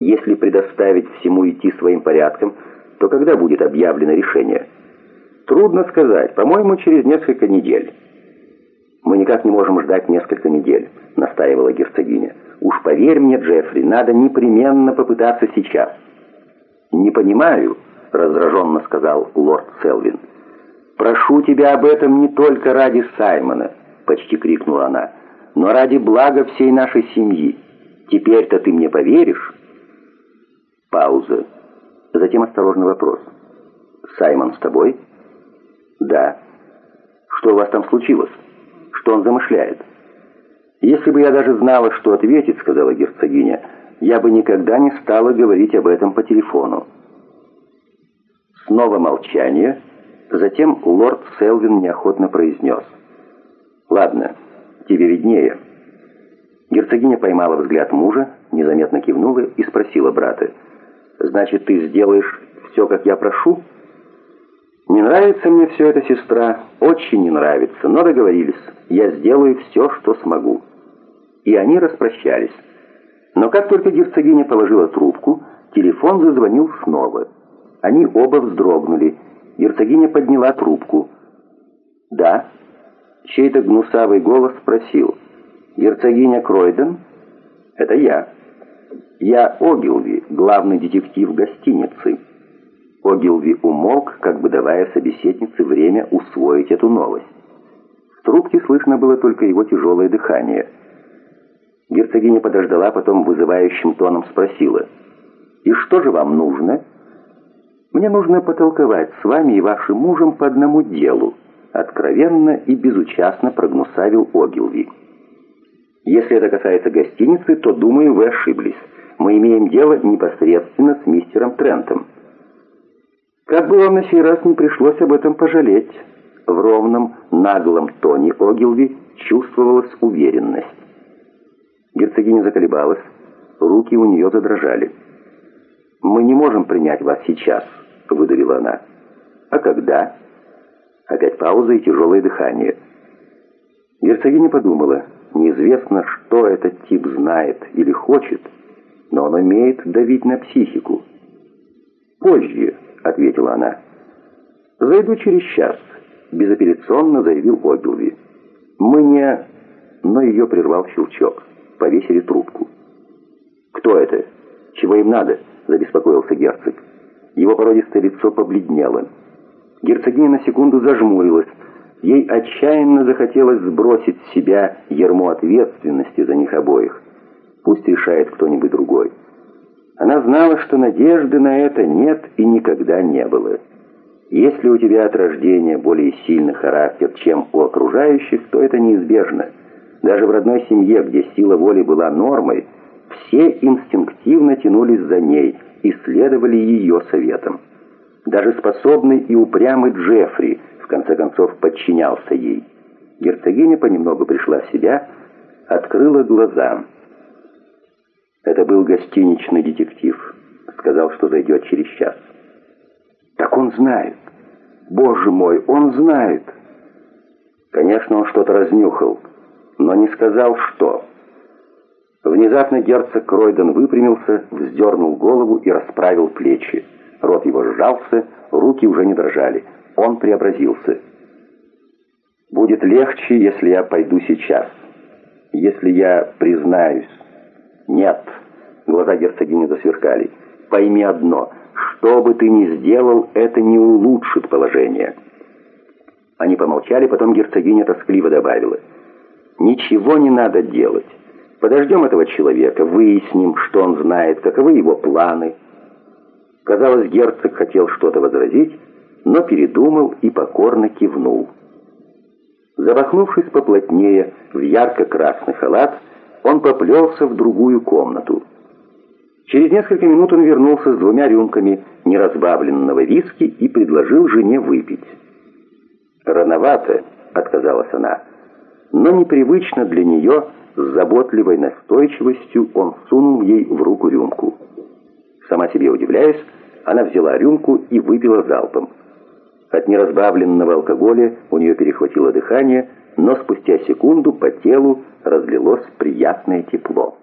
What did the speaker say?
Если предоставить всему идти своим порядком, то когда будет объявлено решение? Трудно сказать, по-моему, через несколько недель. Мы никак не можем ждать несколько недель, настаивала герцогиня. Уж поверь мне, Джеффри, надо непременно попытаться сейчас. Не понимаю, раздраженно сказал лорд Селвин. Прошу тебя об этом не только ради Саймона, почти крикнула она, но ради блага всей нашей семьи. Теперь-то ты мне поверишь? Пауза. Затем осторожный вопрос. «Саймон с тобой?» «Да». «Что у вас там случилось? Что он замышляет?» «Если бы я даже знала, что ответить, — сказала герцогиня, — я бы никогда не стала говорить об этом по телефону». Снова молчание. Затем лорд Селвин неохотно произнес. «Ладно, тебе виднее». Герцогиня поймала взгляд мужа, незаметно кивнула и спросила брата. Значит, ты сделаешь все, как я прошу? Не нравится мне все это, сестра, очень не нравится, но договорились. Я сделаю все, что смогу. И они распрощались. Но как только герцогиня положила трубку, телефон зазвонил снова. Они оба вздрогнули. Герцогиня подняла трубку. «Да?» Чей-то гнусавый голос спросил. «Герцогиня Кройден?» «Это я». «Я Огилви, главный детектив гостиницы». Огилви умолк, как бы давая собеседнице время усвоить эту новость. В трубке слышно было только его тяжелое дыхание. Герцогиня подождала, потом вызывающим тоном спросила. «И что же вам нужно?» «Мне нужно потолковать с вами и вашим мужем по одному делу», откровенно и безучастно прогнусавил Огилви. «Если это касается гостиницы, то, думаю, вы ошиблись» мы имеем дело непосредственно с мистером Трентом. Как бы вам на сей раз не пришлось об этом пожалеть, в ровном, наглом тоне Огилви чувствовалась уверенность. Герцогиня заколебалась, руки у нее задрожали. «Мы не можем принять вас сейчас», — выдавила она. «А когда?» Опять пауза и тяжелое дыхание. Герцогиня подумала, неизвестно, что этот тип знает или хочет, — но он умеет давить на психику. «Позже», — ответила она. «Зайду через час», — безапелляционно заявил Огилви. «Мы не...» Но ее прервал щелчок. Повесили трубку. «Кто это? Чего им надо?» — забеспокоился герцог. Его породистое лицо побледнело. Герцогиня на секунду зажмурилась. Ей отчаянно захотелось сбросить с себя ермо ответственности за них обоих. Пусть решает кто-нибудь другой. Она знала, что надежды на это нет и никогда не было. Если у тебя от рождения более сильный характер, чем у окружающих, то это неизбежно. Даже в родной семье, где сила воли была нормой, все инстинктивно тянулись за ней и следовали ее советам. Даже способный и упрямый Джеффри, в конце концов, подчинялся ей. Герцогиня понемногу пришла в себя, открыла глаза – это был гостиничный детектив. Сказал, что зайдет через час. Так он знает. Боже мой, он знает. Конечно, он что-то разнюхал, но не сказал, что. Внезапно герцог Кройден выпрямился, вздернул голову и расправил плечи. Рот его сжался, руки уже не дрожали. Он преобразился. «Будет легче, если я пойду сейчас. Если я признаюсь». «Нет». Глаза герцогини засверкали. «Пойми одно. Что бы ты ни сделал, это не улучшит положение». Они помолчали, потом герцогиня тоскливо добавила. «Ничего не надо делать. Подождем этого человека, выясним, что он знает, каковы его планы». Казалось, герцог хотел что-то возразить, но передумал и покорно кивнул. Запахнувшись поплотнее в ярко-красный халат, он поплелся в другую комнату. Через несколько минут он вернулся с двумя рюмками неразбавленного виски и предложил жене выпить. «Рановато», — отказалась она, но непривычно для нее, с заботливой настойчивостью он сунул ей в руку рюмку. Сама себе удивляясь, она взяла рюмку и выпила залпом. От неразбавленного алкоголя у нее перехватило дыхание, но спустя секунду по телу разлилось приятное тепло.